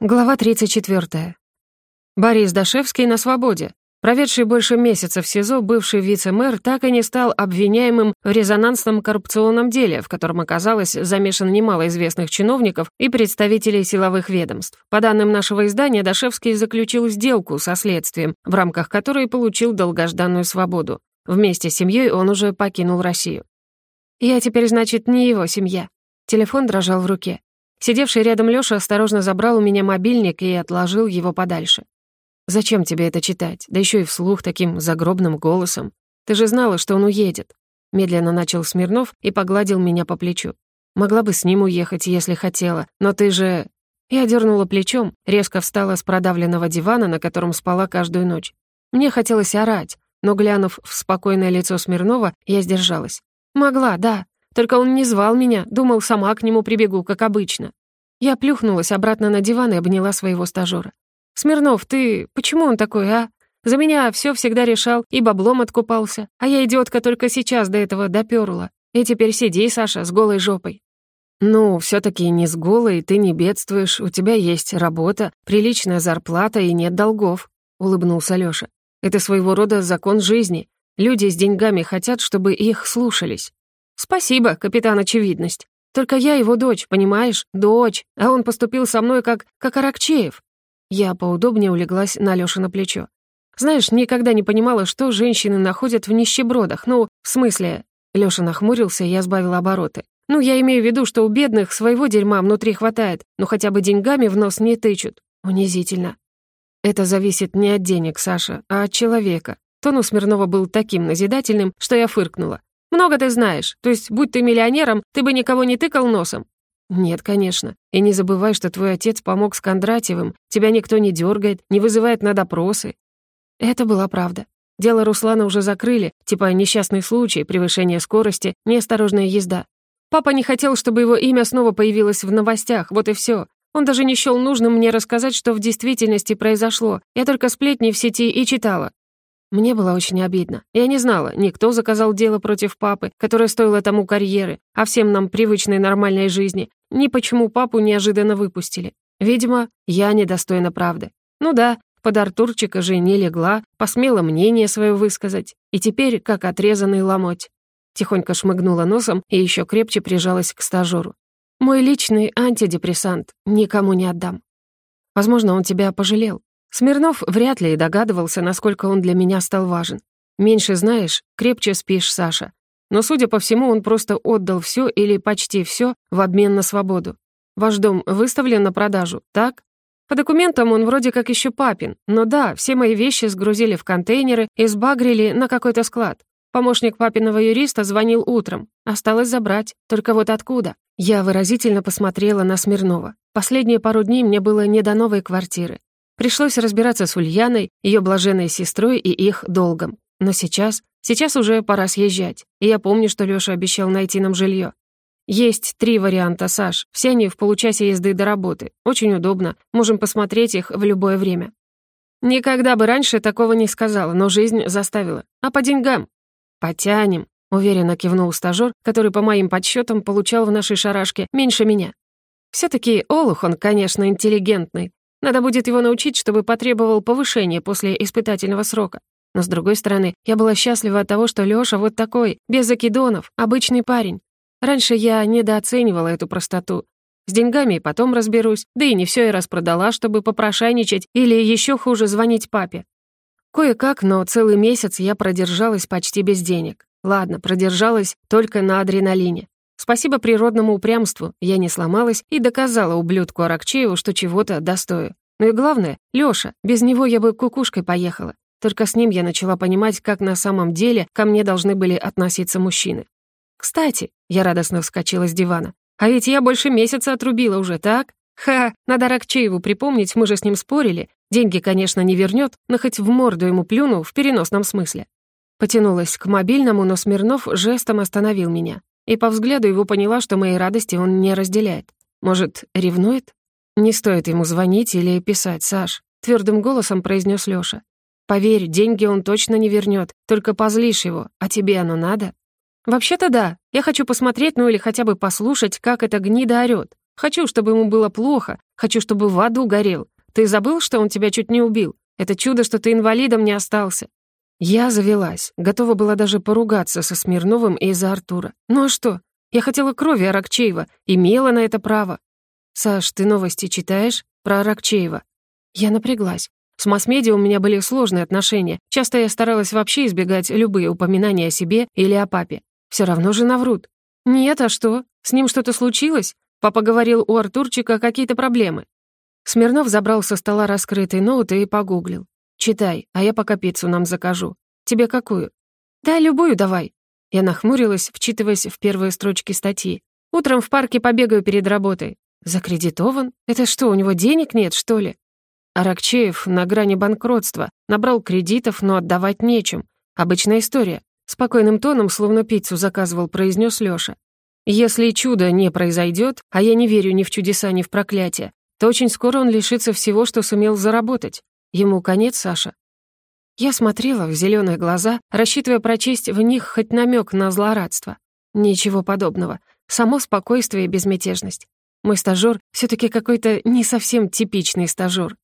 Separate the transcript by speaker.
Speaker 1: Глава 34. Борис Дашевский на свободе. Проведший больше месяца в СИЗО бывший вице-мэр так и не стал обвиняемым в резонансном коррупционном деле, в котором оказалось замешано немало известных чиновников и представителей силовых ведомств. По данным нашего издания, Дашевский заключил сделку со следствием, в рамках которой получил долгожданную свободу. Вместе с семьей он уже покинул Россию. «Я теперь, значит, не его семья». Телефон дрожал в руке. Сидевший рядом Лёша осторожно забрал у меня мобильник и отложил его подальше. «Зачем тебе это читать? Да еще и вслух таким загробным голосом. Ты же знала, что он уедет». Медленно начал Смирнов и погладил меня по плечу. «Могла бы с ним уехать, если хотела, но ты же...» Я дернула плечом, резко встала с продавленного дивана, на котором спала каждую ночь. Мне хотелось орать, но, глянув в спокойное лицо Смирнова, я сдержалась. «Могла, да, только он не звал меня, думал, сама к нему прибегу, как обычно. Я плюхнулась обратно на диван и обняла своего стажёра. «Смирнов, ты... Почему он такой, а? За меня все всегда решал и баблом откупался, а я идиотка только сейчас до этого допёрла. И теперь сиди, Саша, с голой жопой». «Ну, все таки не с голой, ты не бедствуешь, у тебя есть работа, приличная зарплата и нет долгов», — улыбнулся Лёша. «Это своего рода закон жизни. Люди с деньгами хотят, чтобы их слушались. «Спасибо, капитан Очевидность. Только я его дочь, понимаешь? Дочь. А он поступил со мной как... как Аракчеев». Я поудобнее улеглась на Лёшу на плечо. «Знаешь, никогда не понимала, что женщины находят в нищебродах. Ну, в смысле...» Лёша нахмурился, я сбавила обороты. «Ну, я имею в виду, что у бедных своего дерьма внутри хватает, но хотя бы деньгами в нос не тычут. Унизительно». «Это зависит не от денег, Саша, а от человека». Тон у Смирнова был таким назидательным, что я фыркнула. Много ты знаешь. То есть, будь ты миллионером, ты бы никого не тыкал носом». «Нет, конечно. И не забывай, что твой отец помог с Кондратьевым. Тебя никто не дергает, не вызывает на допросы». Это была правда. Дело Руслана уже закрыли, типа несчастный случай, превышение скорости, неосторожная езда. Папа не хотел, чтобы его имя снова появилось в новостях, вот и все. Он даже не счёл нужным мне рассказать, что в действительности произошло. Я только сплетни в сети и читала. Мне было очень обидно. Я не знала, никто заказал дело против папы, которое стоило тому карьеры, а всем нам привычной нормальной жизни, ни почему папу неожиданно выпустили. Видимо, я недостойна правды. Ну да, под Артурчика же не легла, посмела мнение свое высказать, и теперь как отрезанный ломоть. Тихонько шмыгнула носом и еще крепче прижалась к стажеру. «Мой личный антидепрессант, никому не отдам. Возможно, он тебя пожалел, Смирнов вряд ли и догадывался, насколько он для меня стал важен. «Меньше знаешь, крепче спишь, Саша». Но, судя по всему, он просто отдал все или почти все в обмен на свободу. Ваш дом выставлен на продажу, так? По документам он вроде как еще папин, но да, все мои вещи сгрузили в контейнеры и сбагрили на какой-то склад. Помощник папиного юриста звонил утром. Осталось забрать. Только вот откуда? Я выразительно посмотрела на Смирнова. Последние пару дней мне было не до новой квартиры. Пришлось разбираться с Ульяной, ее блаженной сестрой и их долгом. Но сейчас, сейчас уже пора съезжать. И я помню, что Лёша обещал найти нам жилье. Есть три варианта, Саш. Все они в получасе езды до работы. Очень удобно. Можем посмотреть их в любое время. Никогда бы раньше такого не сказала, но жизнь заставила. А по деньгам? Потянем. Уверенно кивнул стажёр, который, по моим подсчетам, получал в нашей шарашке меньше меня. все таки Олух он, конечно, интеллигентный, надо будет его научить, чтобы потребовал повышения после испытательного срока. Но, с другой стороны, я была счастлива от того, что Лёша вот такой, без закидонов, обычный парень. Раньше я недооценивала эту простоту. С деньгами и потом разберусь, да и не все я распродала, чтобы попрошайничать или еще хуже звонить папе. Кое-как, но целый месяц я продержалась почти без денег. Ладно, продержалась только на адреналине. Спасибо природному упрямству, я не сломалась и доказала ублюдку Аракчееву, что чего-то достою. Ну и главное, Лёша, без него я бы кукушкой поехала. Только с ним я начала понимать, как на самом деле ко мне должны были относиться мужчины. «Кстати», — я радостно вскочила с дивана, «а ведь я больше месяца отрубила уже, так? Ха, надо Ракчееву припомнить, мы же с ним спорили. Деньги, конечно, не вернет, но хоть в морду ему плюну в переносном смысле». Потянулась к мобильному, но Смирнов жестом остановил меня и по взгляду его поняла, что моей радости он не разделяет. Может, ревнует? «Не стоит ему звонить или писать, Саш», — твердым голосом произнес Лёша. «Поверь, деньги он точно не вернет, только позлишь его, а тебе оно надо?» «Вообще-то да, я хочу посмотреть, ну или хотя бы послушать, как эта гнида орёт. Хочу, чтобы ему было плохо. Хочу, чтобы в аду горел. Ты забыл, что он тебя чуть не убил? Это чудо, что ты инвалидом не остался». Я завелась, готова была даже поругаться со Смирновым из-за Артура. Ну а что? Я хотела крови Аракчеева, имела на это право. «Саш, ты новости читаешь про Аракчеева?» Я напряглась. С масс-медиа у меня были сложные отношения. Часто я старалась вообще избегать любые упоминания о себе или о папе. Все равно же наврут. «Нет, а что? С ним что-то случилось?» Папа говорил, у Артурчика какие-то проблемы. Смирнов забрал со стола раскрытый ноут и погуглил. «Читай, а я пока пиццу нам закажу. Тебе какую?» «Да, любую давай». Я нахмурилась, вчитываясь в первые строчки статьи. «Утром в парке побегаю перед работой». «Закредитован? Это что, у него денег нет, что ли?» Аракчеев на грани банкротства, набрал кредитов, но отдавать нечем. Обычная история. Спокойным тоном, словно пиццу заказывал, произнес Лёша. Если чудо не произойдет, а я не верю ни в чудеса, ни в проклятие, то очень скоро он лишится всего, что сумел заработать. Ему конец, Саша. Я смотрела в зеленые глаза, рассчитывая прочесть в них хоть намек на злорадство. Ничего подобного. Само спокойствие и безмятежность. Мой стажёр все таки какой-то не совсем типичный стажёр.